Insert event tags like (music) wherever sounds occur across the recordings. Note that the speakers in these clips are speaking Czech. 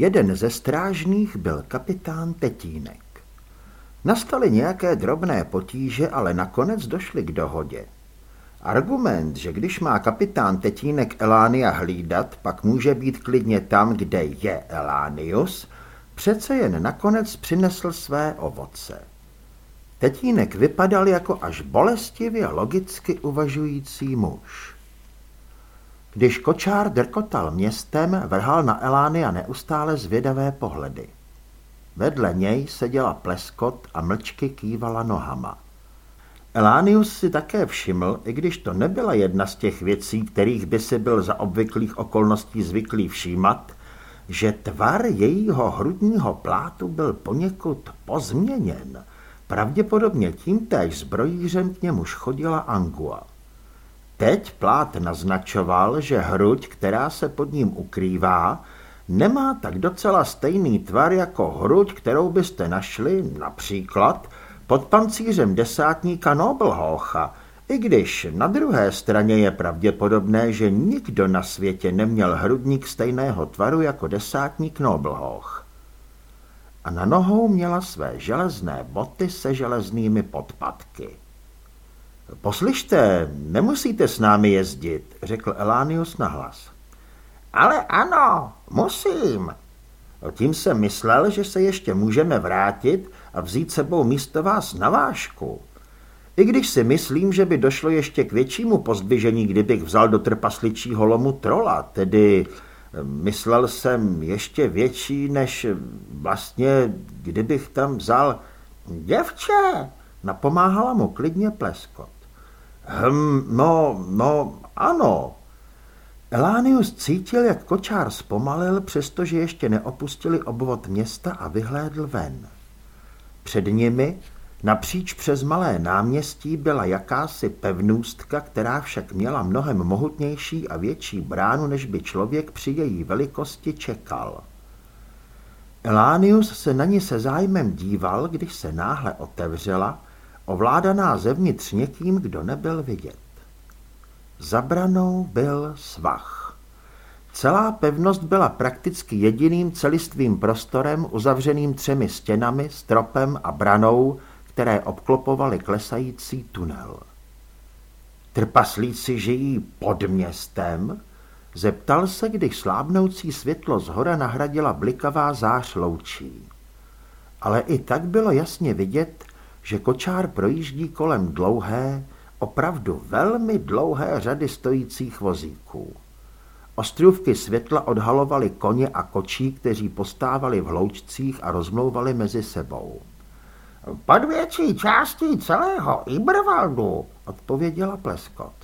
Jeden ze strážných byl kapitán Tetínek. Nastaly nějaké drobné potíže, ale nakonec došli k dohodě. Argument, že když má kapitán Tetínek Elánia hlídat, pak může být klidně tam, kde je Elánius, přece jen nakonec přinesl své ovoce. Tetínek vypadal jako až bolestivě logicky uvažující muž. Když kočár drkotal městem, vrhal na Elánia neustále zvědavé pohledy. Vedle něj seděla pleskot a mlčky kývala nohama. Elánius si také všiml, i když to nebyla jedna z těch věcí, kterých by si byl za obvyklých okolností zvyklý všímat, že tvar jejího hrudního plátu byl poněkud pozměněn, pravděpodobně tím též zbrojířem k němuž chodila Angua. Teď plát naznačoval, že hruď, která se pod ním ukrývá, nemá tak docela stejný tvar jako hruď, kterou byste našli například pod pancířem desátníka Nobelhocha, i když na druhé straně je pravděpodobné, že nikdo na světě neměl hrudník stejného tvaru jako desátník Nobelhoch. A na nohou měla své železné boty se železnými podpatky. Poslyšte, nemusíte s námi jezdit, řekl Elánius nahlas. Ale ano, musím. Tím jsem myslel, že se ještě můžeme vrátit a vzít sebou místo vás na vášku. I když si myslím, že by došlo ještě k většímu pozdvižení, kdybych vzal do trpasličího lomu trola, tedy eh, myslel jsem ještě větší, než eh, vlastně, kdybych tam vzal... Děvče, napomáhala mu klidně pleskot. Hm, no, no, ano. Elánius cítil, jak kočár zpomalil, přestože ještě neopustili obvod města a vyhlédl ven. Před nimi, napříč přes malé náměstí, byla jakási pevnůstka, která však měla mnohem mohutnější a větší bránu, než by člověk při její velikosti čekal. Elánius se na ní se zájmem díval, když se náhle otevřela, ovládaná zevnitř někým, kdo nebyl vidět. Zabranou byl svach. Celá pevnost byla prakticky jediným celistvým prostorem uzavřeným třemi stěnami, stropem a branou, které obklopovaly klesající tunel. Trpaslíci žijí pod městem? Zeptal se, když slábnoucí světlo z hora nahradila blikavá zář loučí. Ale i tak bylo jasně vidět, že kočár projíždí kolem dlouhé, opravdu velmi dlouhé řady stojících vozíků. Ostrůvky světla odhalovaly koně a kočí, kteří postávali v hloučcích a rozmlouvali mezi sebou. Pod větší částí celého Ibervaldu, odpověděla Pleskot.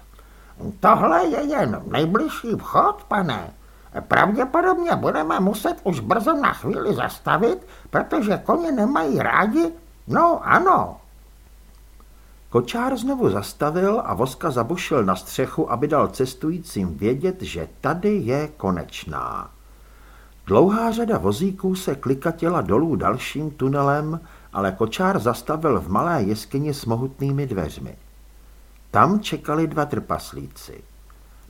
Tohle je jen nejbližší vchod, pane. Pravděpodobně budeme muset už brzo na chvíli zastavit, protože koně nemají rádi. No, ano, Kočár znovu zastavil a voska zabušil na střechu, aby dal cestujícím vědět, že tady je konečná. Dlouhá řada vozíků se klikatila dolů dalším tunelem, ale kočár zastavil v malé jeskyni s mohutnými dveřmi. Tam čekali dva trpaslíci.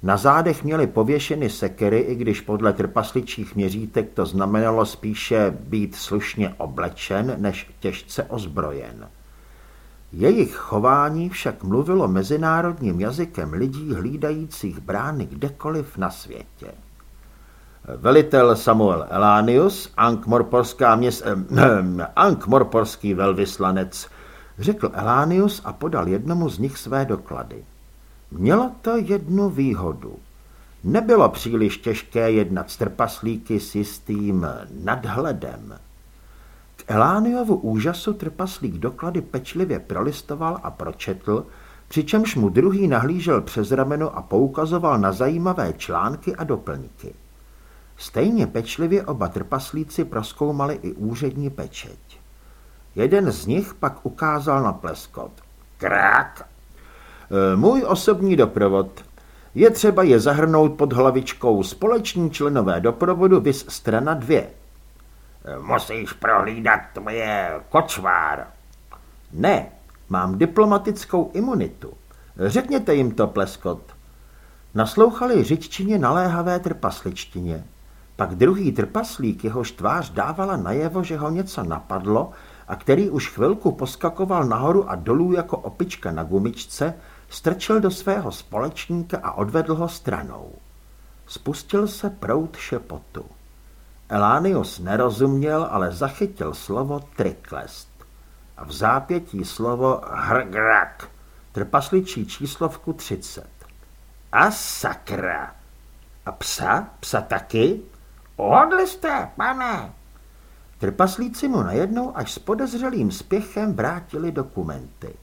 Na zádech měli pověšeny sekery, i když podle trpasličích měřítek to znamenalo spíše být slušně oblečen, než těžce ozbrojen. Jejich chování však mluvilo mezinárodním jazykem lidí hlídajících brány kdekoliv na světě. Velitel Samuel Elánius, Ankmorporská měst, eh, Ankmorporský velvyslanec, řekl Elánius a podal jednomu z nich své doklady. Mělo to jednu výhodu. Nebylo příliš těžké jednat s trpaslíky s jistým nadhledem. Elániovu úžasu trpaslík doklady pečlivě prolistoval a pročetl, přičemž mu druhý nahlížel přes rameno a poukazoval na zajímavé články a doplňky. Stejně pečlivě oba trpaslíci proskoumali i úřední pečeť. Jeden z nich pak ukázal na pleskot. Krák! E, můj osobní doprovod. Je třeba je zahrnout pod hlavičkou společní členové doprovodu vys strana 2. Musíš prohlídat tvoje kočvár. Ne, mám diplomatickou imunitu. Řekněte jim to, pleskot. Naslouchali řiččině naléhavé trpasličtině. Pak druhý trpaslík, jehož tvář dávala najevo, že ho něco napadlo a který už chvilku poskakoval nahoru a dolů jako opička na gumičce, strčil do svého společníka a odvedl ho stranou. Spustil se prout šepotu. Elánius nerozuměl, ale zachytil slovo triklest. A v zápětí slovo hrgrak, trpasličí číslovku 30. A sakra! A psa? Psa taky? Uhodli jste, pane. Trpaslíci mu najednou až s podezřelým spěchem vrátili dokumenty.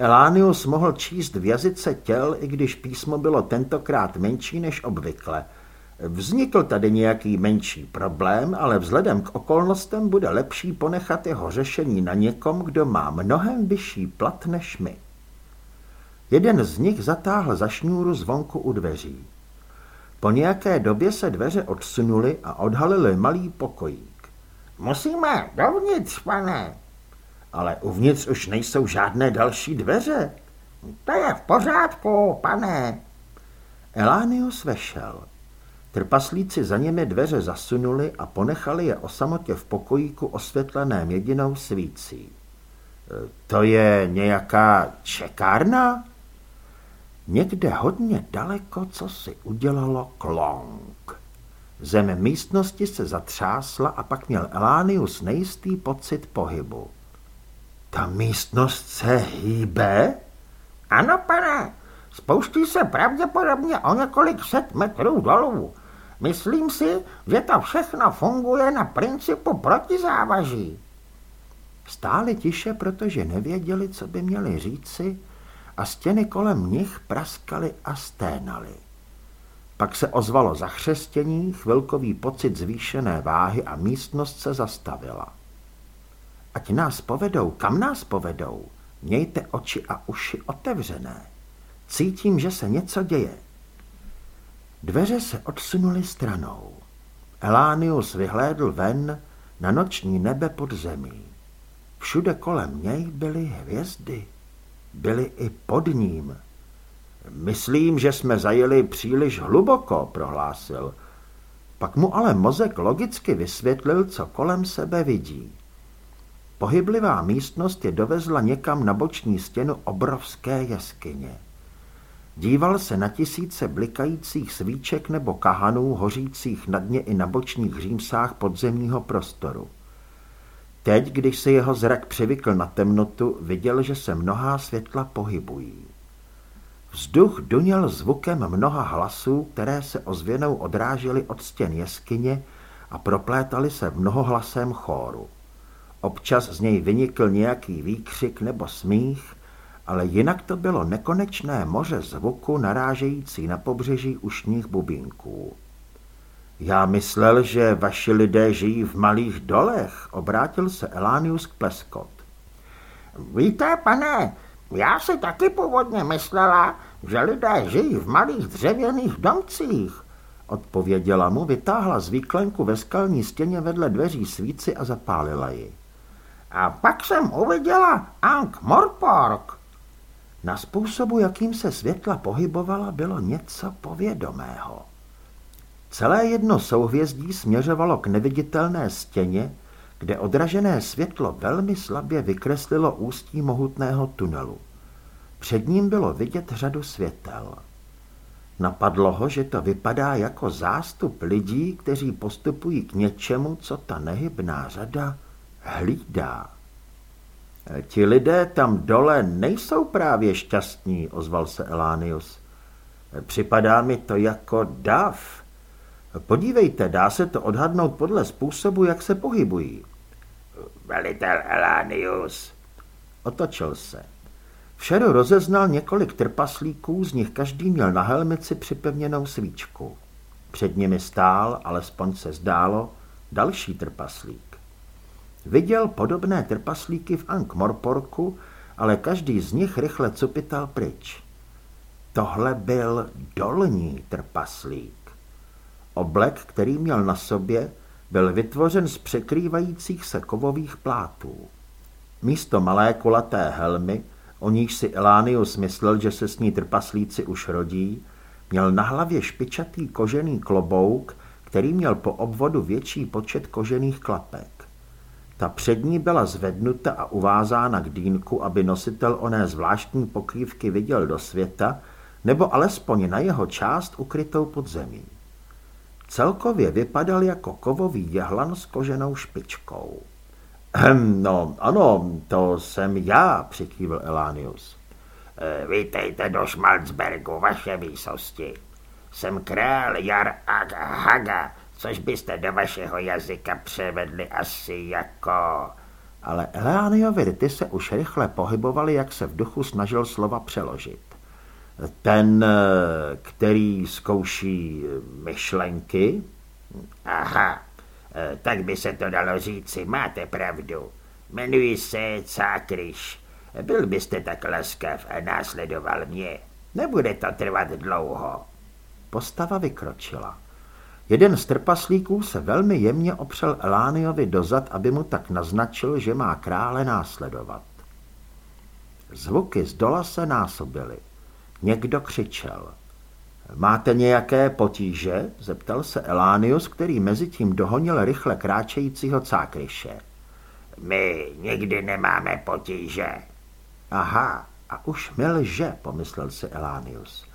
Elánius mohl číst v jazyce těl, i když písmo bylo tentokrát menší než obvykle. Vznikl tady nějaký menší problém, ale vzhledem k okolnostem bude lepší ponechat jeho řešení na někom, kdo má mnohem vyšší plat než my. Jeden z nich zatáhl za šňůru zvonku u dveří. Po nějaké době se dveře odsunuly a odhalily malý pokojík. Musíme dovnitř, pane. Ale uvnitř už nejsou žádné další dveře. To je v pořádku, pane. Elánius vešel. Trpaslíci za nimi dveře zasunuli a ponechali je o samotě v pokojíku osvětleném jedinou svící. E, to je nějaká čekárna? Někde hodně daleko, co si udělalo klonk. Zem místnosti se zatřásla a pak měl Elánius nejistý pocit pohybu. Ta místnost se hýbe? Ano, pane, spouští se pravděpodobně o několik set metrů dolů. Myslím si, že to všechno funguje na principu protizávaží. Stáli tiše, protože nevěděli, co by měli říci, a stěny kolem nich praskaly a sténaly. Pak se ozvalo zachřestění, chvilkový pocit zvýšené váhy a místnost se zastavila. Ať nás povedou, kam nás povedou, mějte oči a uši otevřené. Cítím, že se něco děje. Dveře se odsunuly stranou. Elánius vyhlédl ven na noční nebe pod zemí. Všude kolem něj byly hvězdy byli i pod ním. Myslím, že jsme zajeli příliš hluboko, prohlásil. Pak mu ale mozek logicky vysvětlil, co kolem sebe vidí. Pohyblivá místnost je dovezla někam na boční stěnu obrovské jeskyně. Díval se na tisíce blikajících svíček nebo kahanů hořících na dně i na bočních římsách podzemního prostoru. Teď, když se jeho zrak přivykl na temnotu, viděl, že se mnohá světla pohybují. Vzduch duněl zvukem mnoha hlasů, které se ozvěnou odrážely od stěn jeskyně a proplétaly se v mnohohlasém chóru. Občas z něj vynikl nějaký výkřik nebo smích, ale jinak to bylo nekonečné moře zvuku narážející na pobřeží ušních bubinků. Já myslel, že vaši lidé žijí v malých dolech, obrátil se Elánius k Pleskot. Víte, pane, já si taky původně myslela, že lidé žijí v malých dřevěných domcích, odpověděla mu, vytáhla z výklenku ve skalní stěně vedle dveří svíci a zapálila ji. A pak jsem uviděla Ank Morpork. Na způsobu, jakým se světla pohybovala, bylo něco povědomého. Celé jedno souhvězdí směřovalo k neviditelné stěně, kde odražené světlo velmi slabě vykreslilo ústí mohutného tunelu. Před ním bylo vidět řadu světel. Napadlo ho, že to vypadá jako zástup lidí, kteří postupují k něčemu, co ta nehybná řada hlídá. Ti lidé tam dole nejsou právě šťastní, ozval se Elánius. Připadá mi to jako dav. Podívejte, dá se to odhadnout podle způsobu, jak se pohybují. Velitel Elánius. Otočil se. Všeru rozeznal několik trpaslíků, z nich každý měl na helmici připevněnou svíčku. Před nimi stál, alespoň se zdálo, další trpaslík. Viděl podobné trpaslíky v Ankh-Morporku, ale každý z nich rychle cupital pryč. Tohle byl dolní trpaslík. Oblek, který měl na sobě, byl vytvořen z překrývajících se kovových plátů. Místo malé kulaté helmy, o níž si Elánius myslel, že se s ní trpaslíci už rodí, měl na hlavě špičatý kožený klobouk, který měl po obvodu větší počet kožených klapek. Ta přední byla zvednuta a uvázána k dýnku, aby nositel oné zvláštní pokrývky viděl do světa, nebo alespoň na jeho část ukrytou pod zemí. Celkově vypadal jako kovový jehlan s koženou špičkou. Hm, no, ano, to jsem já, přikývil Elánius. E, vítejte do Schmalzbergu, vaše výsosti. Jsem král Jar Ag Haga, což byste do vašeho jazyka převedli asi jako... Ale Eleániovi rty se už rychle pohybovaly, jak se v duchu snažil slova přeložit. Ten, který zkouší myšlenky? Aha, tak by se to dalo říci, máte pravdu. Jmenuji se Cákryš. Byl byste tak laskav a následoval mě. Nebude to trvat dlouho. Postava vykročila. Jeden z trpaslíků se velmi jemně opřel Elániovi dozad, aby mu tak naznačil, že má krále následovat. Zvuky z dola se násobily. Někdo křičel. Máte nějaké potíže? zeptal se Elánius, který mezi tím dohonil rychle kráčejícího cákryše. My nikdy nemáme potíže. Aha, a už mi lže, pomyslel si Elánius.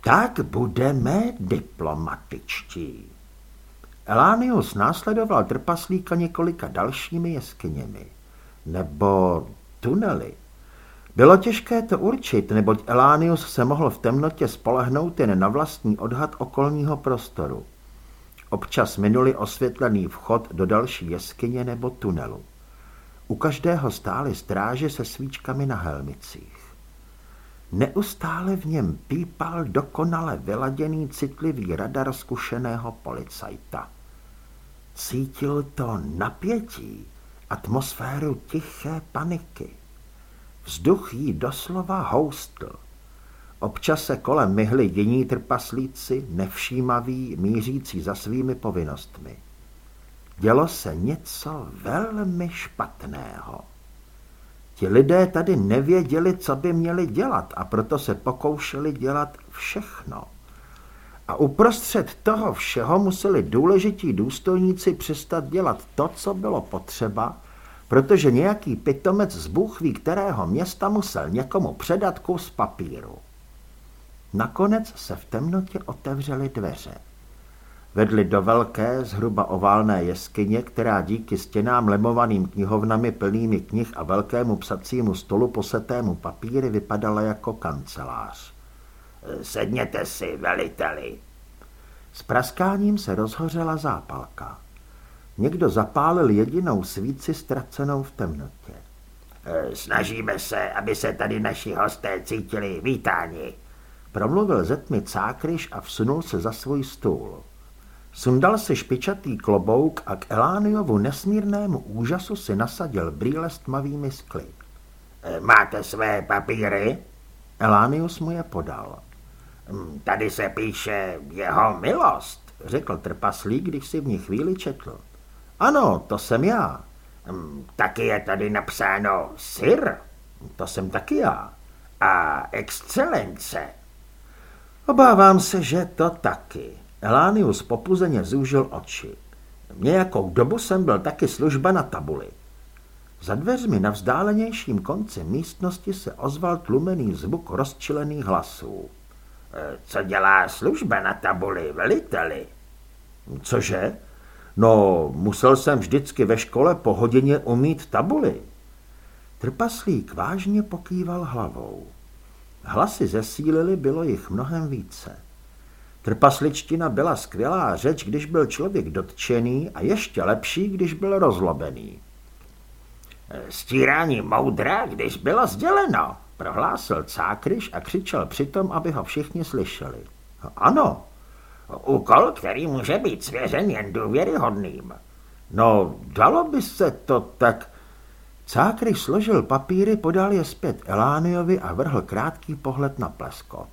Tak budeme diplomatičtí. Elánius následoval trpaslíka několika dalšími jeskyněmi. Nebo tunely. Bylo těžké to určit, neboť Elánius se mohl v temnotě spolehnout jen na vlastní odhad okolního prostoru. Občas minuli osvětlený vchod do další jeskyně nebo tunelu. U každého stály stráže se svíčkami na helmicích. Neustále v něm pípal dokonale vyladěný citlivý radar zkušeného policajta. Cítil to napětí, atmosféru tiché paniky. Vzduch jí doslova houstl. Občas se kolem myhli jiní trpaslíci, nevšímaví, mířící za svými povinnostmi. Dělo se něco velmi špatného. Ti lidé tady nevěděli, co by měli dělat a proto se pokoušeli dělat všechno. A uprostřed toho všeho museli důležití důstojníci přestat dělat to, co bylo potřeba, protože nějaký pitomec z bůhví kterého města musel někomu předat kus papíru. Nakonec se v temnotě otevřely dveře. Vedli do velké, zhruba oválné jeskyně, která díky stěnám lemovaným knihovnami plnými knih a velkému psacímu stolu posetému papíry vypadala jako kancelář. Sedněte si, veliteli. S praskáním se rozhořela zápalka. Někdo zapálil jedinou svíci ztracenou v temnotě. Snažíme se, aby se tady naši hosté cítili vítáni. Promluvil ze tmy cákryš a vsunul se za svůj stůl. Sundal si špičatý klobouk a k Elániovu nesmírnému úžasu si nasadil brýle s tmavými skly. E, máte své papíry? Elánius mu je podal. Hm, tady se píše jeho milost, řekl trpaslík, když si v ní chvíli četl. Ano, to jsem já. Hm, taky je tady napsáno sir. To jsem taky já. A excelence. Obávám se, že to taky. Elánius popuzeně zúžil oči. Nějakou dobu jsem byl taky služba na tabuli. Za dveřmi na vzdálenějším konci místnosti se ozval tlumený zvuk rozčilených hlasů. E, co dělá služba na tabuli, veliteli? Cože? No, musel jsem vždycky ve škole po hodině umít tabuli. Trpaslík vážně pokýval hlavou. Hlasy zesílily, bylo jich mnohem více. Trpasličtina byla skvělá řeč, když byl člověk dotčený a ještě lepší, když byl rozlobený. Stírání moudra, když bylo sděleno, prohlásil cákryš a křičel přitom, aby ho všichni slyšeli. Ano. Úkol, který může být svěřen jen důvěryhodným. No, dalo by se to tak... Cákryš složil papíry, podal je zpět Elániovi a vrhl krátký pohled na pleskot.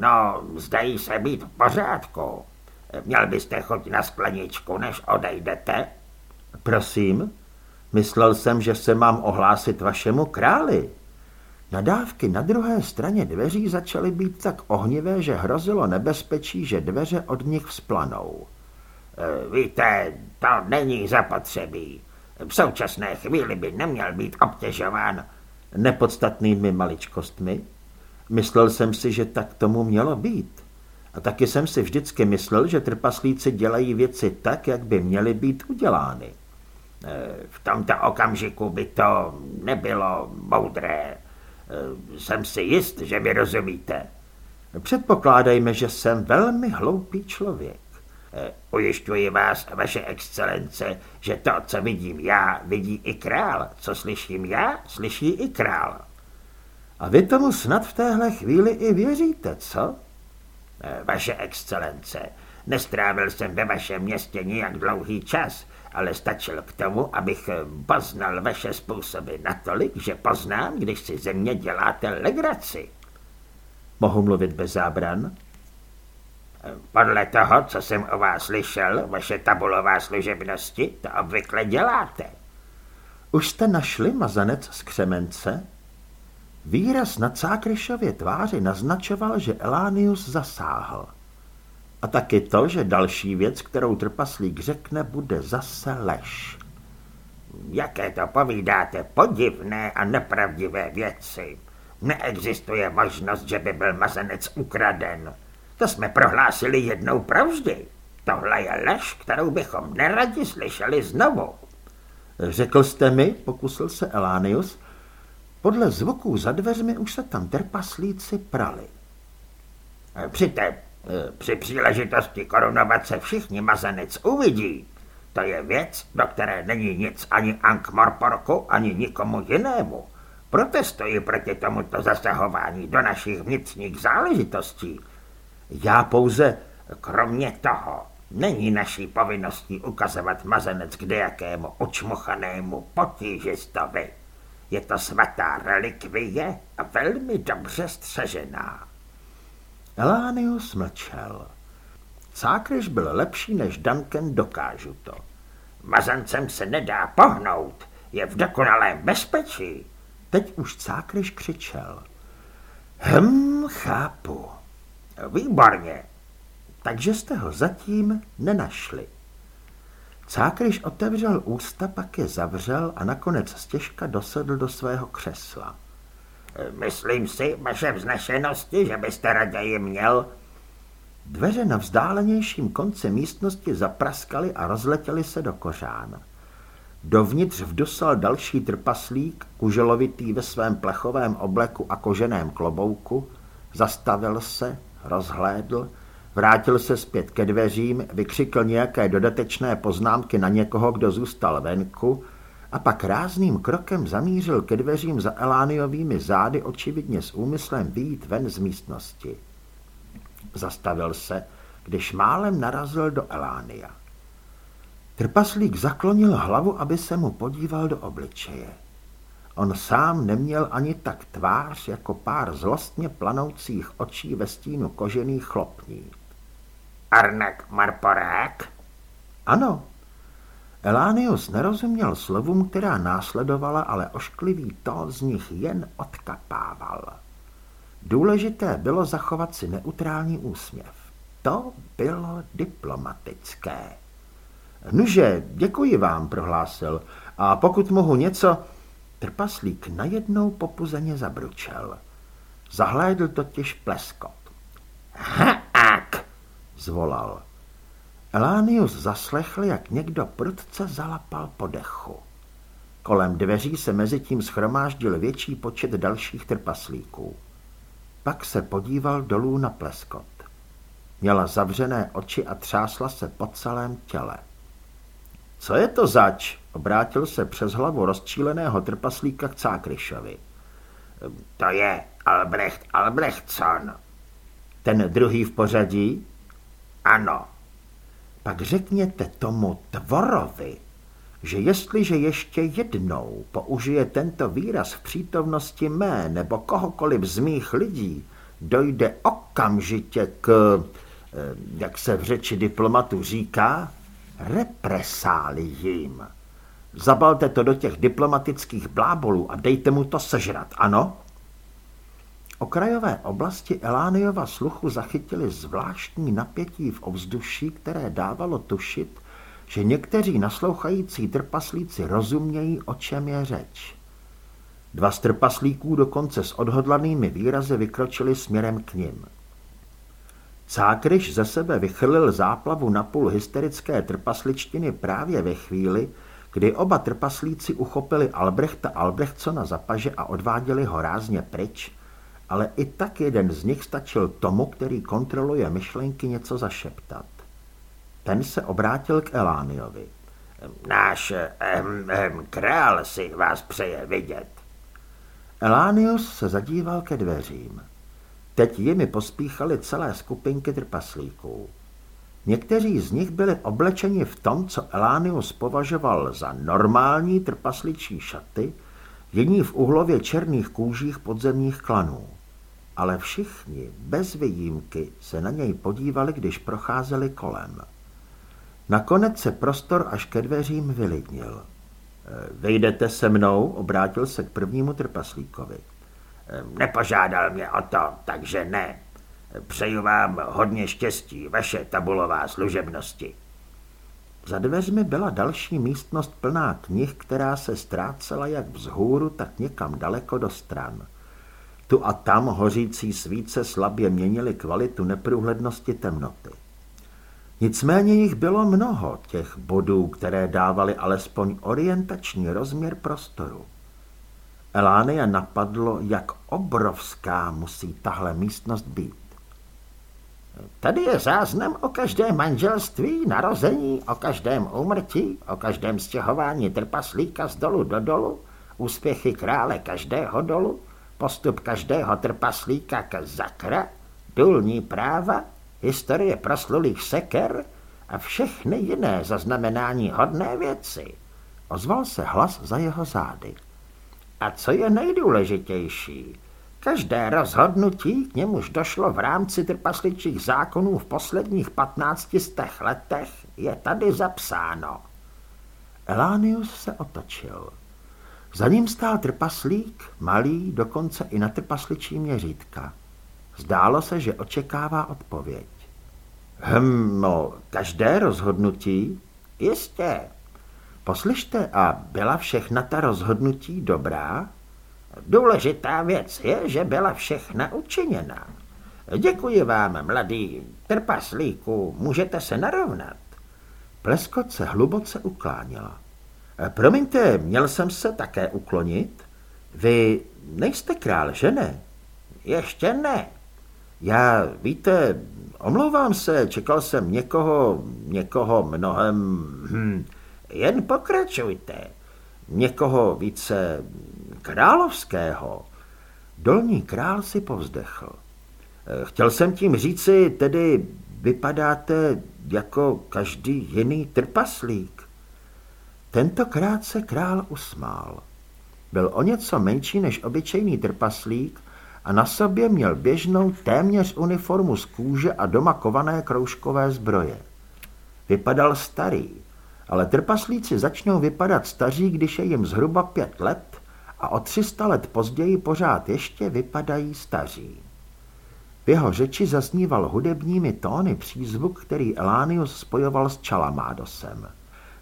No, zdají se být v pořádku. Měl byste chuť na skleničku, než odejdete? Prosím, myslel jsem, že se mám ohlásit vašemu králi. Nadávky na druhé straně dveří začaly být tak ohnivé, že hrozilo nebezpečí, že dveře od nich vzplanou. Víte, to není zapotřebí. V současné chvíli by neměl být obtěžován nepodstatnými maličkostmi. Myslel jsem si, že tak tomu mělo být. A taky jsem si vždycky myslel, že trpaslíci dělají věci tak, jak by měly být udělány. E, v tomto okamžiku by to nebylo moudré. E, jsem si jist, že vy rozumíte. Předpokládejme, že jsem velmi hloupý člověk. E, ujišťuji vás, vaše excelence, že to, co vidím já, vidí i král. Co slyším já, slyší i král. A vy tomu snad v téhle chvíli i věříte, co? Eh, vaše excelence, nestrávil jsem ve vašem městě nijak dlouhý čas, ale stačil k tomu, abych eh, poznal vaše způsoby natolik, že poznám, když si ze mě děláte legraci. Mohu mluvit bez zábran? Eh, podle toho, co jsem o vás slyšel, vaše tabulová služebnosti, to obvykle děláte. Už jste našli mazanec z křemence? Výraz na Cákryšově tváři naznačoval, že Elánius zasáhl. A taky to, že další věc, kterou trpaslík řekne, bude zase lež. Jaké to povídáte podivné a nepravdivé věci. Neexistuje možnost, že by byl mazanec ukraden. To jsme prohlásili jednou provždy. Tohle je lež, kterou bychom neradi slyšeli znovu. Řekl jste mi, pokusil se Elánius, podle zvuků za dveřmi už se tam trpaslíci prali. E, při té, e, při příležitosti korunovat se všichni mazanec uvidí. To je věc, do které není nic ani Ankh-Morporku, ani nikomu jinému. Protestuji proti tomuto zasahování do našich vnitřních záležitostí. Já pouze, kromě toho, není naší povinností ukazovat mazanec k dejakému očmochanému potížistovi. Je to svatá relikvie a velmi dobře střežená. Elánius mlčel. Cákryš byl lepší než Duncan, dokážu to. Mazancem se nedá pohnout, je v dokonalém bezpečí. Teď už Cákryš křičel. Hm, chápu. Výborně. Takže jste ho zatím nenašli. Cákryš otevřel ústa, pak je zavřel a nakonec stěžka dosedl do svého křesla. Myslím si, vaše vznešenosti, že byste raději měl... Dveře na vzdálenějším konci místnosti zapraskaly a rozletěly se do kořán. Dovnitř vdosal další trpaslík, kuželovitý ve svém plechovém obleku a koženém klobouku, zastavil se, rozhlédl Vrátil se zpět ke dveřím, vykřikl nějaké dodatečné poznámky na někoho, kdo zůstal venku, a pak rázným krokem zamířil ke dveřím za Elániovými zády, očividně s úmyslem výjít ven z místnosti. Zastavil se, když málem narazil do Elánia. Trpaslík zaklonil hlavu, aby se mu podíval do obličeje. On sám neměl ani tak tvář jako pár zlostně planoucích očí ve stínu kožených chlopní. Arnek Marporák? Ano. Elánius nerozuměl slovům, která následovala, ale ošklivý to z nich jen odkapával. Důležité bylo zachovat si neutrální úsměv. To bylo diplomatické. Nuže, děkuji vám, prohlásil. A pokud mohu něco... Trpaslík najednou popuzeně zabručel. Zahlédl totiž pleskot. Ha! Zvolal. Elánius zaslechl, jak někdo prudce zalapal po dechu. Kolem dveří se mezi tím schromáždil větší počet dalších trpaslíků. Pak se podíval dolů na pleskot. Měla zavřené oči a třásla se po celém těle. Co je to zač? Obrátil se přes hlavu rozčíleného trpaslíka k Cákryšovi. To je Albrecht Albrechtson. Ten druhý v pořadí? Ano. Pak řekněte tomu tvorovi, že jestliže ještě jednou použije tento výraz v přítomnosti mé nebo kohokoliv z mých lidí, dojde okamžitě k, eh, jak se v řeči diplomatu říká, represáliím. Zabalte to do těch diplomatických blábolů a dejte mu to sežrat, ano? Okrajové oblasti Elániova sluchu zachytili zvláštní napětí v ovzduší, které dávalo tušit, že někteří naslouchající trpaslíci rozumějí, o čem je řeč. Dva z trpaslíků dokonce s odhodlanými výrazy vykročili směrem k nim. Cákryš ze sebe vychrlil záplavu napůl hysterické trpasličtiny právě ve chvíli, kdy oba trpaslíci uchopili Albrechta Albrechtsona za paže a odváděli ho rázně pryč, ale i tak jeden z nich stačil tomu, který kontroluje myšlenky něco zašeptat. Ten se obrátil k Elániovi. Náš ehm, ehm, král si vás přeje vidět. Elánius se zadíval ke dveřím. Teď jimi pospíchali celé skupinky trpaslíků. Někteří z nich byli oblečeni v tom, co Elánius považoval za normální trpasličí šaty, jiní v uhlově černých kůžích podzemních klanů. Ale všichni, bez výjimky, se na něj podívali, když procházeli kolem. Nakonec se prostor až ke dveřím vylidnil. Vejdete se mnou, obrátil se k prvnímu trpaslíkovi. Nepožádal mě o to, takže ne. Přeju vám hodně štěstí, vaše tabulová služebnosti. Za dveřmi byla další místnost plná knih, která se ztrácela jak vzhůru, tak někam daleko do stran. Tu a tam hořící svíce slabě měnily kvalitu neprůhlednosti temnoty. Nicméně jich bylo mnoho, těch bodů, které dávaly alespoň orientační rozměr prostoru. Elánia napadlo, jak obrovská musí tahle místnost být. Tady je záznam o každém manželství, narození, o každém úmrtí, o každém stěhování trpaslíka z dolu do dolu, úspěchy krále každého dolu, postup každého trpaslíka k zakra, důlní práva, historie proslulých seker a všechny jiné zaznamenání hodné věci. Ozval se hlas za jeho zády. A co je nejdůležitější, každé rozhodnutí, k němuž došlo v rámci trpasličích zákonů v posledních patnáctistech letech, je tady zapsáno. Elánius se otočil. Za ním stál trpaslík, malý, dokonce i na trpasličí měřítka. Zdálo se, že očekává odpověď. Hm, no, každé rozhodnutí? Jistě. Poslyšte, a byla všechna ta rozhodnutí dobrá? Důležitá věc je, že byla všechna učiněna. Děkuji vám, mladý trpaslíku, můžete se narovnat. Pleskot se hluboce ukláněla. Promiňte, měl jsem se také uklonit? Vy nejste král, že ne? Ještě ne. Já, víte, omlouvám se, čekal jsem někoho, někoho mnohem... Hm, jen pokračujte. Někoho více královského. Dolní král si povzdechl. Chtěl jsem tím říci, tedy vypadáte jako každý jiný trpaslík. Tentokrát se král usmál. Byl o něco menší než obyčejný trpaslík a na sobě měl běžnou téměř uniformu z kůže a doma kované kroužkové zbroje. Vypadal starý, ale trpaslíci začnou vypadat staří, když je jim zhruba pět let a o 300 let později pořád ještě vypadají staří. V jeho řeči zazníval hudebními tóny přízvuk, který Elánius spojoval s Čalamádosem.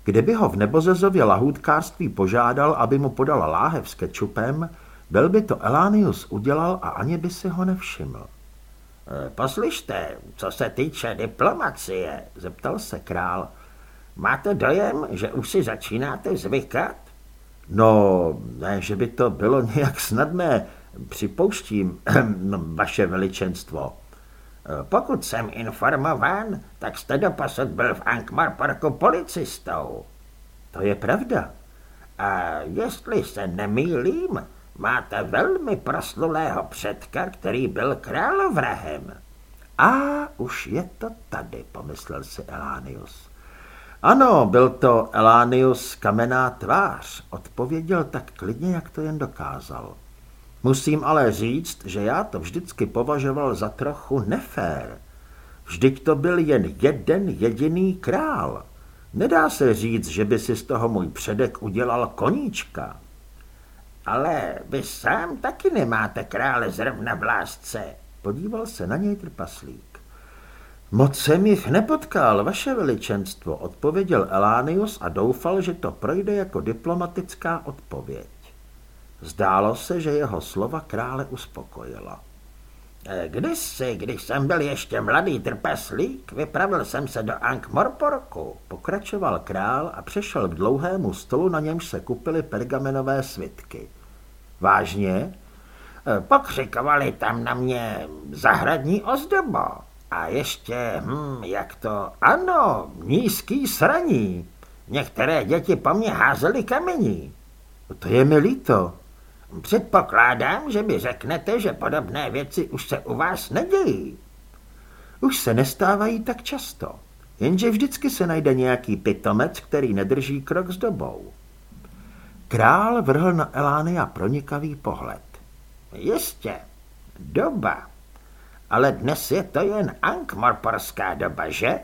Kdyby ho v nebozezově lahůdkářství požádal, aby mu podala láhev s kečupem, byl by to Elánius udělal a ani by si ho nevšiml. E, poslyšte, co se týče diplomacie, zeptal se král, máte dojem, že už si začínáte zvykat? No, ne, že by to bylo nějak snadné, připouštím, (clears throat) vaše veličenstvo. E, pokud jsem informován, tak jste doposud byl v Ankmar parku policistou. To je pravda. A jestli se nemýlím, máte velmi proslulého předka, který byl královrahem. A už je to tady, pomyslel si Elánius. Ano, byl to Elánius kamená tvář, odpověděl tak klidně, jak to jen dokázal. Musím ale říct, že já to vždycky považoval za trochu nefér. Vždyť to byl jen jeden jediný král. Nedá se říct, že by si z toho můj předek udělal koníčka. Ale vy sám taky nemáte krále zrovna v lásce. Podíval se na něj trpaslík. Moc jsem jich nepotkal, vaše veličenstvo, odpověděl Elánius a doufal, že to projde jako diplomatická odpověď. Zdálo se, že jeho slova krále uspokojila. E, kdysi, když jsem byl ještě mladý trpaslík, vypravil jsem se do Ankh-Morporku, pokračoval král a přešel k dlouhému stolu, na němž se kupily pergamenové svitky. Vážně? E, pokřikovali tam na mě zahradní ozdobo. A ještě, hm, jak to, ano, nízký sraní. Některé děti po mně házely kamení. To je mi líto. Předpokládám, že mi řeknete, že podobné věci už se u vás nedějí. Už se nestávají tak často, jenže vždycky se najde nějaký pitomec, který nedrží krok s dobou. Král vrhl na Elánia pronikavý pohled. Jistě, doba. Ale dnes je to jen ankmorporská doba, že?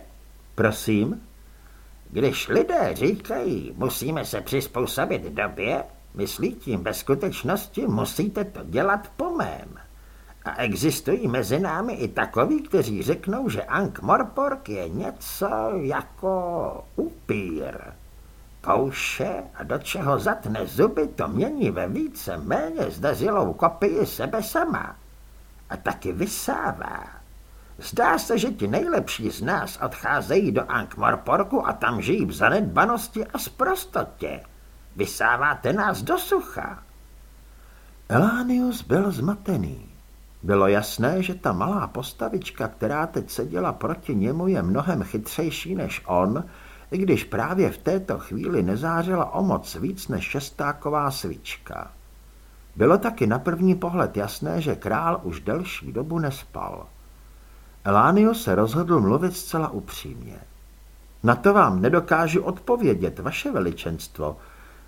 Prosím? Když lidé říkají, musíme se přizpůsobit době, Myslí tím ve skutečnosti musíte to dělat po mém. A existují mezi námi i takoví, kteří řeknou, že Ank Morpork je něco jako upír. Kouše a do čeho zatne zuby, to mění ve více méně zdařilou kopii sebe sama. A taky vysává. Zdá se, že ti nejlepší z nás odcházejí do Ank Morporku a tam žijí v zanedbanosti a sprostotě. Vysáváte nás do sucha. Elánius byl zmatený. Bylo jasné, že ta malá postavička, která teď seděla proti němu, je mnohem chytřejší než on, i když právě v této chvíli nezářila o moc víc než šestáková svíčka. Bylo taky na první pohled jasné, že král už delší dobu nespal. Elánius se rozhodl mluvit zcela upřímně. Na to vám nedokážu odpovědět, vaše veličenstvo,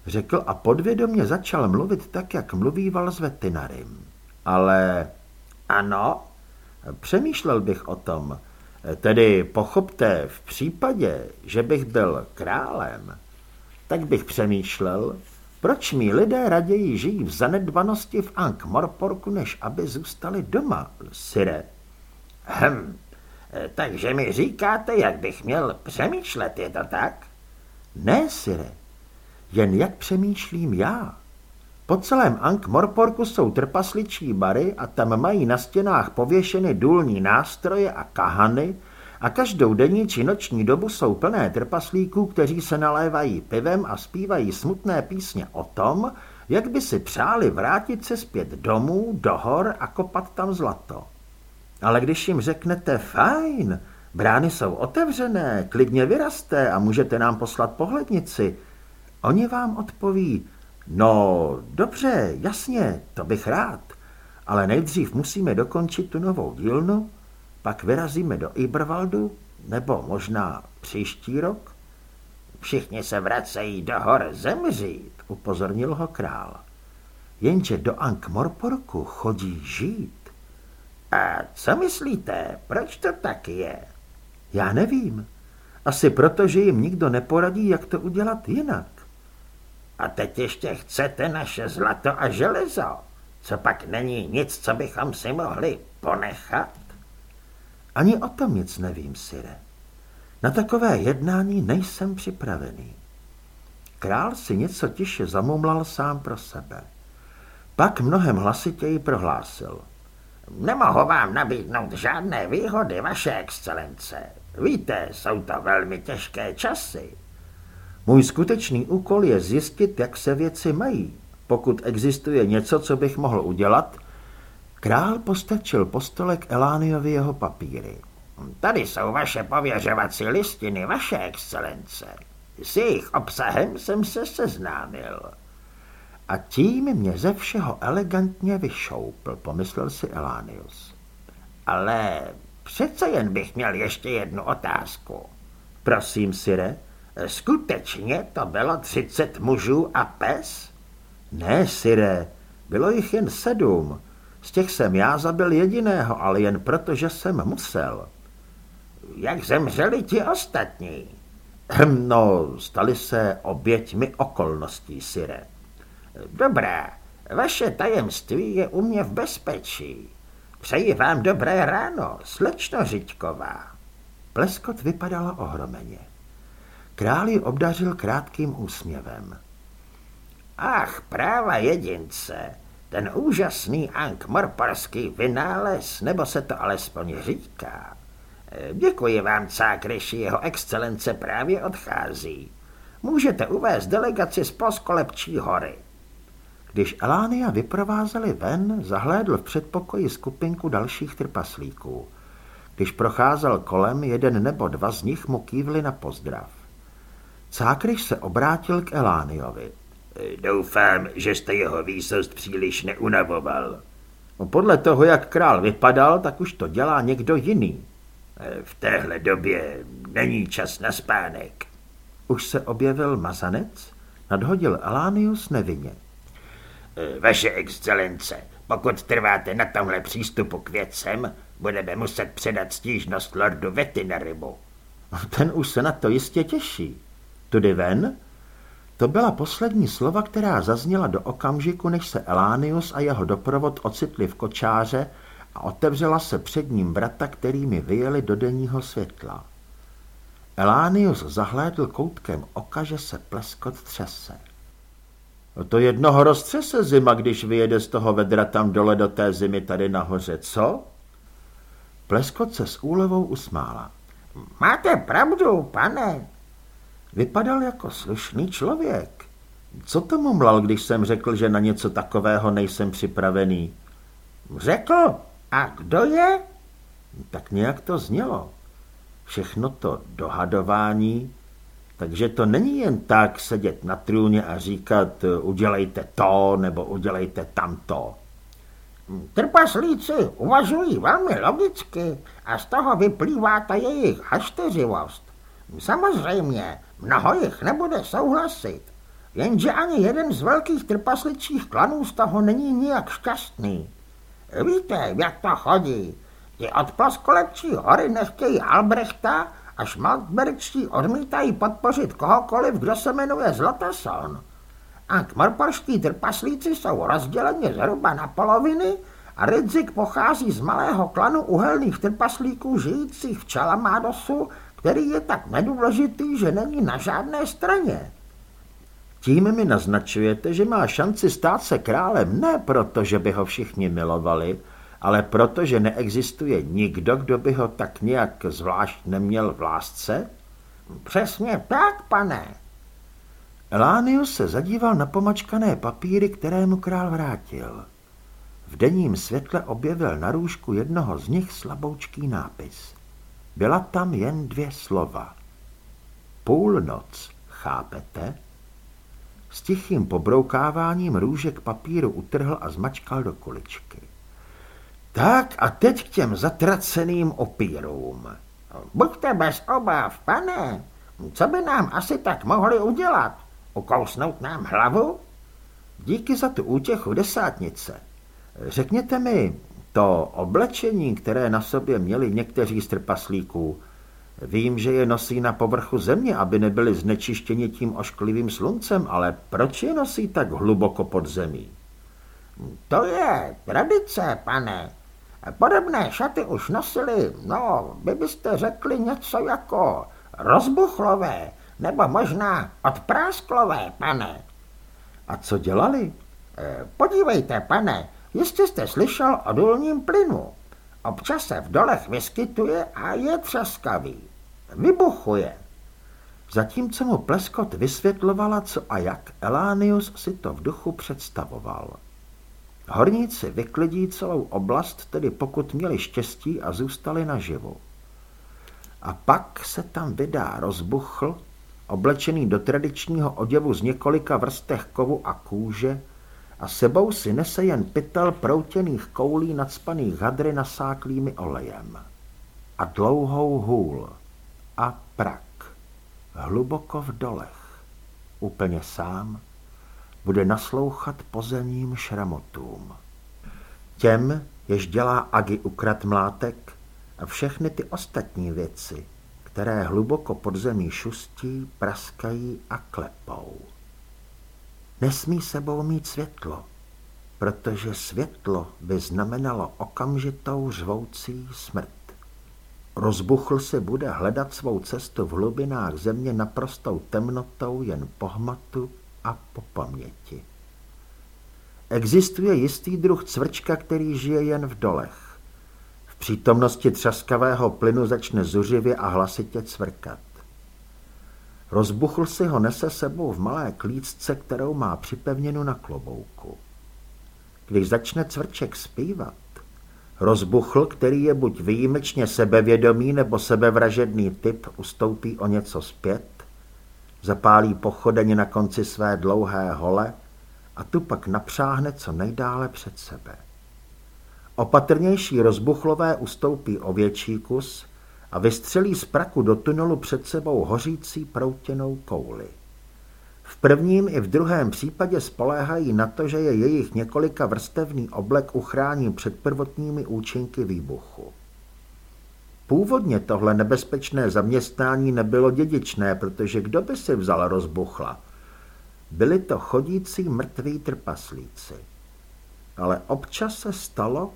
řekl a podvědomě začal mluvit tak, jak mluvíval s vetinarym. Ale ano, přemýšlel bych o tom. Tedy pochopte, v případě, že bych byl králem, tak bych přemýšlel, proč mi lidé raději žijí v zanedbanosti v Ankh-Morporku, než aby zůstali doma, Sire. Hm, takže mi říkáte, jak bych měl přemýšlet, je to tak? Ne, Sire, jen jak přemýšlím já. Po celém Ankh-Morporku jsou trpasličí bary a tam mají na stěnách pověšeny důlní nástroje a kahany a každou denní či noční dobu jsou plné trpaslíků, kteří se nalévají pivem a zpívají smutné písně o tom, jak by si přáli vrátit se zpět domů, do hor a kopat tam zlato. Ale když jim řeknete fajn, brány jsou otevřené, klidně vyraste a můžete nám poslat pohlednici, Oni vám odpoví, no dobře, jasně, to bych rád, ale nejdřív musíme dokončit tu novou dílnu, pak vyrazíme do Iberwaldu, nebo možná příští rok. Všichni se vracejí do hor zemřít, upozornil ho král. Jenže do Ankh-Morporku chodí žít. A co myslíte, proč to tak je? Já nevím. Asi proto, že jim nikdo neporadí, jak to udělat jinak. A teď ještě chcete naše zlato a železo. Co pak není nic, co bychom si mohli ponechat? Ani o tom nic nevím, Sire. Na takové jednání nejsem připravený. Král si něco tiše zamumlal sám pro sebe. Pak mnohem hlasitěji prohlásil. Nemohu vám nabídnout žádné výhody, vaše excelence. Víte, jsou to velmi těžké časy. Můj skutečný úkol je zjistit, jak se věci mají. Pokud existuje něco, co bych mohl udělat, král postačil postolek Elániovi jeho papíry. Tady jsou vaše pověřovací listiny, vaše excelence. S jejich obsahem jsem se seznámil. A tím mě ze všeho elegantně vyšoupl, pomyslel si Elánius. Ale přece jen bych měl ještě jednu otázku. Prosím, Sire. Skutečně to bylo třicet mužů a pes? Ne, Sire, bylo jich jen sedm. Z těch jsem já zabil jediného, ale jen proto, že jsem musel. Jak zemřeli ti ostatní? Hm, no, stali se oběťmi okolností, Sire. Dobrá, Vaše tajemství je u mě v bezpečí. Přeji vám dobré ráno, slečno Řiďková. Pleskot vypadala ohromeně. Král ji obdařil krátkým úsměvem. Ach, práva jedince, ten úžasný ankmorporský vynález, nebo se to alespoň říká. Děkuji vám, cákryši, jeho excelence právě odchází. Můžete uvést delegaci z Poskolepčí hory. Když Elánia vyprovázeli ven, zahlédl v předpokoji skupinku dalších trpaslíků. Když procházel kolem, jeden nebo dva z nich mu kývli na pozdrav. Cákryš se obrátil k Elániovi. Doufám, že jste jeho výsost příliš neunavoval. No, podle toho, jak král vypadal, tak už to dělá někdo jiný. V téhle době není čas na spánek. Už se objevil mazanec? Nadhodil Elánius nevinně. Vaše excelence, pokud trváte na tomhle přístupu k věcem, budeme muset předat stížnost lordu Vetinarymu. Ten už se na to jistě těší. Tudy ven? To byla poslední slova, která zazněla do okamžiku, než se Elánius a jeho doprovod ocitli v kočáře a otevřela se před ním vrata, kterými vyjeli do denního světla. Elánius zahlédl koutkem oka, že se pleskot třese. No to jednoho roztřese zima, když vyjede z toho vedra tam dole do té zimy tady nahoře, co? Pleskot se s úlevou usmála. Máte pravdu, pane. Vypadal jako slušný člověk. Co tomu mlal, když jsem řekl, že na něco takového nejsem připravený? Řekl? A kdo je? Tak nějak to znělo. Všechno to dohadování, takže to není jen tak sedět na trůně a říkat udělejte to nebo udělejte tamto. Trpaslíci uvažují velmi logicky a z toho vyplývá ta jejich hašteřivost. Samozřejmě, mnoho jich nebude souhlasit, jenže ani jeden z velkých trpasličích klanů z toho není nijak šťastný. Víte, jak to chodí. Ti od Ploskolepčí hory nechtějí Albrechta a šmaltberčtí odmítají podpořit kohokoliv, kdo se jmenuje Zlatoson. A kmorporští trpaslíci jsou rozděleni zhruba na poloviny a Rydzik pochází z malého klanu uhelných trpaslíků žijících v Čalamádosu, který je tak nedůležitý, že není na žádné straně. Tím mi naznačujete, že má šanci stát se králem ne proto, že by ho všichni milovali, ale proto, že neexistuje nikdo, kdo by ho tak nějak zvlášť neměl v lásce? Přesně tak, pane. Elánius se zadíval na pomačkané papíry, které mu král vrátil. V denním světle objevil na růžku jednoho z nich slaboučký nápis. Byla tam jen dvě slova. Půlnoc, chápete? S tichým pobroukáváním růžek papíru utrhl a zmačkal do kuličky. Tak a teď k těm zatraceným opírům. Buďte bez obav, pane. Co by nám asi tak mohli udělat? Ukousnout nám hlavu? Díky za tu útěchu desátnice. Řekněte mi, to oblečení, které na sobě měli někteří z trpaslíků, vím, že je nosí na povrchu země, aby nebyli znečištěni tím ošklivým sluncem, ale proč je nosí tak hluboko pod zemí? To je tradice, pane. Podobné šaty už nosili, no, vy byste řekli něco jako rozbuchlové, nebo možná odprásklové, pane. A co dělali? E, podívejte, pane, jistě jste slyšel o důlním plynu. Občas se v dolech vyskytuje a je třaskavý. Vybuchuje. Zatímco mu Pleskot vysvětlovala, co a jak, Elánius si to v duchu představoval. Horníci vyklidí celou oblast, tedy pokud měli štěstí a zůstali naživu. A pak se tam vydá rozbuchl, oblečený do tradičního oděvu z několika vrstech kovu a kůže a sebou si nese jen pytel proutěných koulí nadspaných hadry nasáklými olejem. A dlouhou hůl a prak, hluboko v dolech, úplně sám, bude naslouchat pozemním šramotům. Těm, jež dělá Agi ukrat mlátek a všechny ty ostatní věci, které hluboko pod zemí šustí, praskají a klepou. Nesmí sebou mít světlo, protože světlo by znamenalo okamžitou řvoucí smrt. Rozbuchl se bude hledat svou cestu v hlubinách země naprostou temnotou jen po hmatu a po paměti. Existuje jistý druh cvrčka, který žije jen v dolech. V přítomnosti třaskavého plynu začne zuřivě a hlasitě cvrkat. Rozbuchl si ho nese sebou v malé klícce, kterou má připevněnu na klobouku. Když začne cvrček zpívat, rozbuchl, který je buď výjimečně sebevědomý nebo sebevražedný typ, ustoupí o něco zpět, zapálí pochodeně na konci své dlouhé hole a tu pak napřáhne co nejdále před sebe. Opatrnější rozbuchlové ustoupí o větší kus a vystřelí z praku do tunelu před sebou hořící proutěnou kouli. V prvním i v druhém případě spoléhají na to, že je jejich několika vrstevný oblek uchrání před prvotními účinky výbuchu. Původně tohle nebezpečné zaměstnání nebylo dědičné, protože kdo by si vzal rozbuchla? Byli to chodící mrtví trpaslíci. Ale občas se stalo,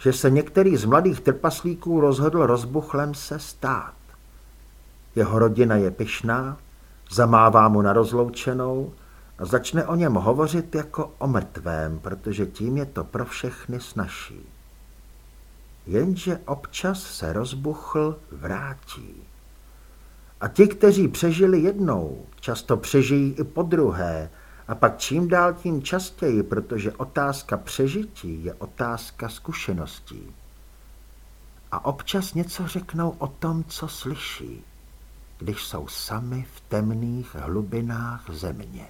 že se některý z mladých trpaslíků rozhodl rozbuchlem se stát. Jeho rodina je pyšná, zamává mu na rozloučenou a začne o něm hovořit jako o mrtvém, protože tím je to pro všechny snažší. Jenže občas se rozbuchl vrátí. A ti, kteří přežili jednou, často přežijí i po druhé, a pak čím dál tím častěji, protože otázka přežití je otázka zkušeností. A občas něco řeknou o tom, co slyší, když jsou sami v temných hlubinách země.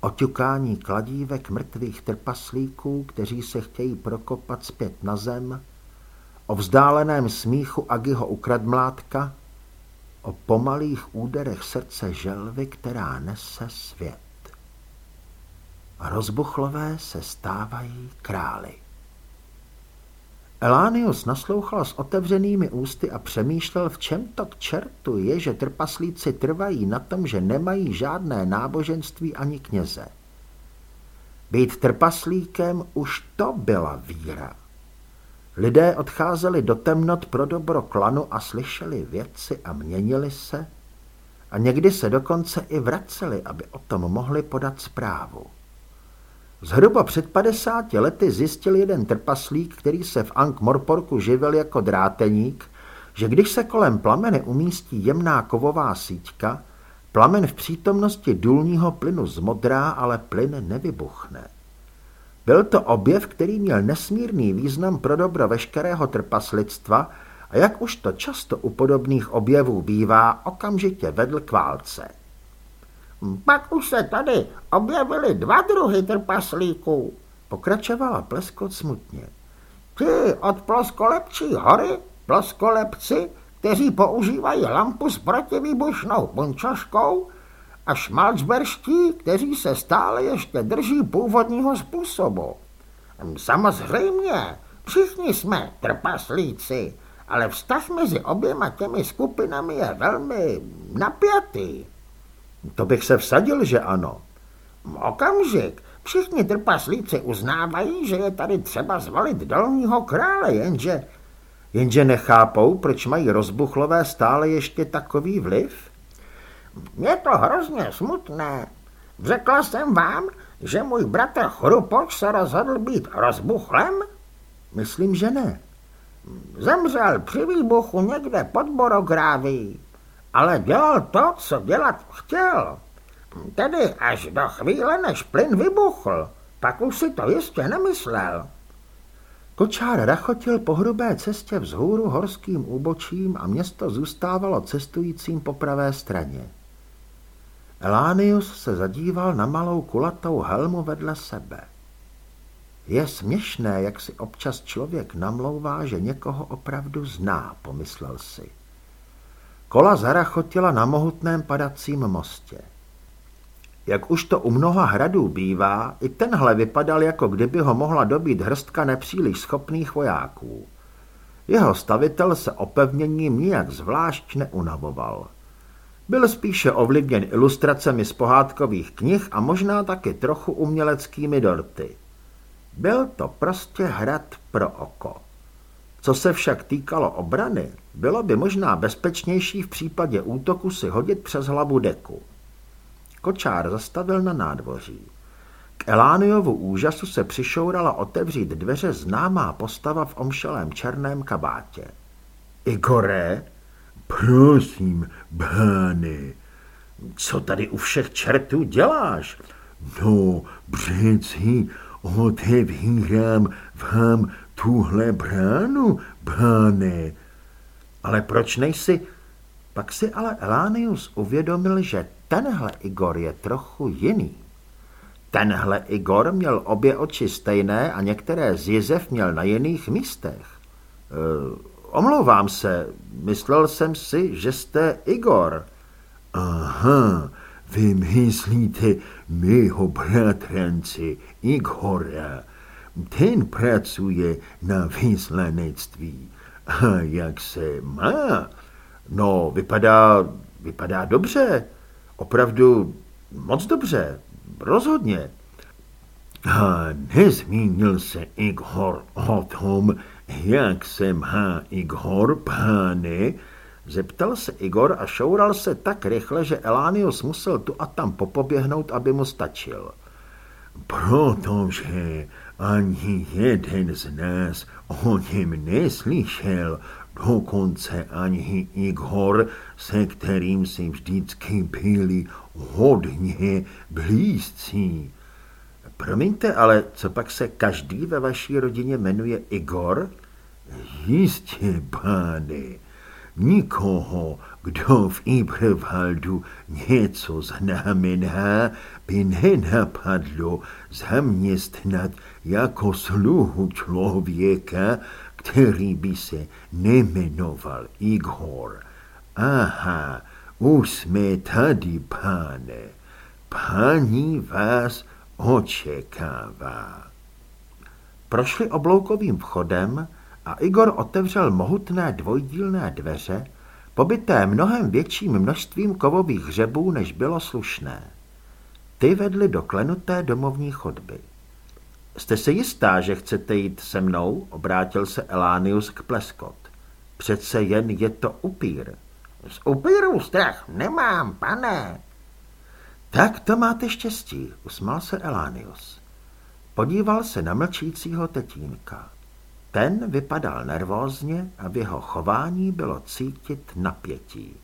O ťukání kladívek mrtvých trpaslíků, kteří se chtějí prokopat zpět na zem, o vzdáleném smíchu Agiho ukradmlátka, o pomalých úderech srdce želvy, která nese svět. Rozbuchlové se stávají králi. Elánius naslouchal s otevřenými ústy a přemýšlel, v čem to k čertu je, že trpaslíci trvají na tom, že nemají žádné náboženství ani kněze. Být trpaslíkem už to byla víra. Lidé odcházeli do temnot pro dobro klanu a slyšeli věci a měnili se a někdy se dokonce i vraceli, aby o tom mohli podat zprávu. Zhruba před 50 lety zjistil jeden trpaslík, který se v Ankh-Morporku živil jako dráteník, že když se kolem plamene umístí jemná kovová síťka, plamen v přítomnosti důlního plynu zmodrá, ale plyn nevybuchne. Byl to objev, který měl nesmírný význam pro dobro veškerého trpaslictva a jak už to často u podobných objevů bývá, okamžitě vedl k válce. Pak už se tady objevily dva druhy trpaslíků, pokračovala pleskot smutně. Ty od ploskolepčí hory, ploskolepci, kteří používají lampu s protivýbušnou punčoškou a šmalcberští, kteří se stále ještě drží původního způsobu. Samozřejmě, všichni jsme trpaslíci, ale vztah mezi oběma těmi skupinami je velmi napjatý. To bych se vsadil, že ano. Okamžik. Všichni trpaslíci uznávají, že je tady třeba zvolit dolního krále, jenže... Jenže nechápou, proč mají rozbuchlové stále ještě takový vliv? Je to hrozně smutné. Řekla jsem vám, že můj bratr Chrupoč se rozhodl být rozbuchlem? Myslím, že ne. Zemřel při výbuchu někde pod Borográví ale dělal to, co dělat chtěl. Tedy až do chvíle, než plyn vybuchl. Pak už si to jistě nemyslel. Kočár rachotil po hrubé cestě vzhůru horským úbočím a město zůstávalo cestujícím po pravé straně. Elánius se zadíval na malou kulatou helmu vedle sebe. Je směšné, jak si občas člověk namlouvá, že někoho opravdu zná, pomyslel si. Kola zarachotila na mohutném padacím mostě. Jak už to u mnoha hradů bývá, i tenhle vypadal, jako kdyby ho mohla dobít hrstka nepříliš schopných vojáků. Jeho stavitel se opevněním nijak zvlášť neunavoval. Byl spíše ovlivněn ilustracemi z pohádkových knih a možná taky trochu uměleckými dorty. Byl to prostě hrad pro oko. Co se však týkalo obrany, bylo by možná bezpečnější v případě útoku si hodit přes hlavu deku. Kočár zastavil na nádvoří. K Elániovu úžasu se přišourala otevřít dveře známá postava v omšelém černém kabátě. Igore? Prosím, bány. Co tady u všech čertů děláš? No, přeci otevírám vám tuhle bránu, bány. Ale proč nejsi... Pak si ale Elánius uvědomil, že tenhle Igor je trochu jiný. Tenhle Igor měl obě oči stejné a některé z jizev měl na jiných místech. E, omlouvám se, myslel jsem si, že jste Igor. Aha, vy myslíte mého bratranci Igora. Ten pracuje na vyslanectví. A jak se má? No, vypadá, vypadá dobře. Opravdu moc dobře. Rozhodně. A nezmínil se Igor o tom, jak se má Igor, pány? Zeptal se Igor a šoural se tak rychle, že Elánius musel tu a tam popoběhnout, aby mu stačil. Protože ani jeden z nás o něm neslyšel, dokonce ani Igor, se kterým si vždycky byli hodně blízcí. Promiňte, ale co pak se každý ve vaší rodině jmenuje Igor? Jistě, pány. Nikoho, kdo v Ibrvaldu něco znamená, by nenapadlo zaměstnat jako sluhu člověka, který by se nemenoval Igor. Aha, už jsme tady, pane. Paní vás očekává. Prošli obloukovým vchodem a Igor otevřel mohutné dvojdílné dveře, pobyté mnohem větším množstvím kovových hřebů, než bylo slušné. Ty vedly do klenuté domovní chodby. Jste si jistá, že chcete jít se mnou? Obrátil se Elánius k Pleskot. Přece jen je to upír. Z upíru strach nemám, pane. Tak to máte štěstí, usmál se Elánius. Podíval se na mlčícího tetínka. Ten vypadal nervózně a v jeho chování bylo cítit napětí.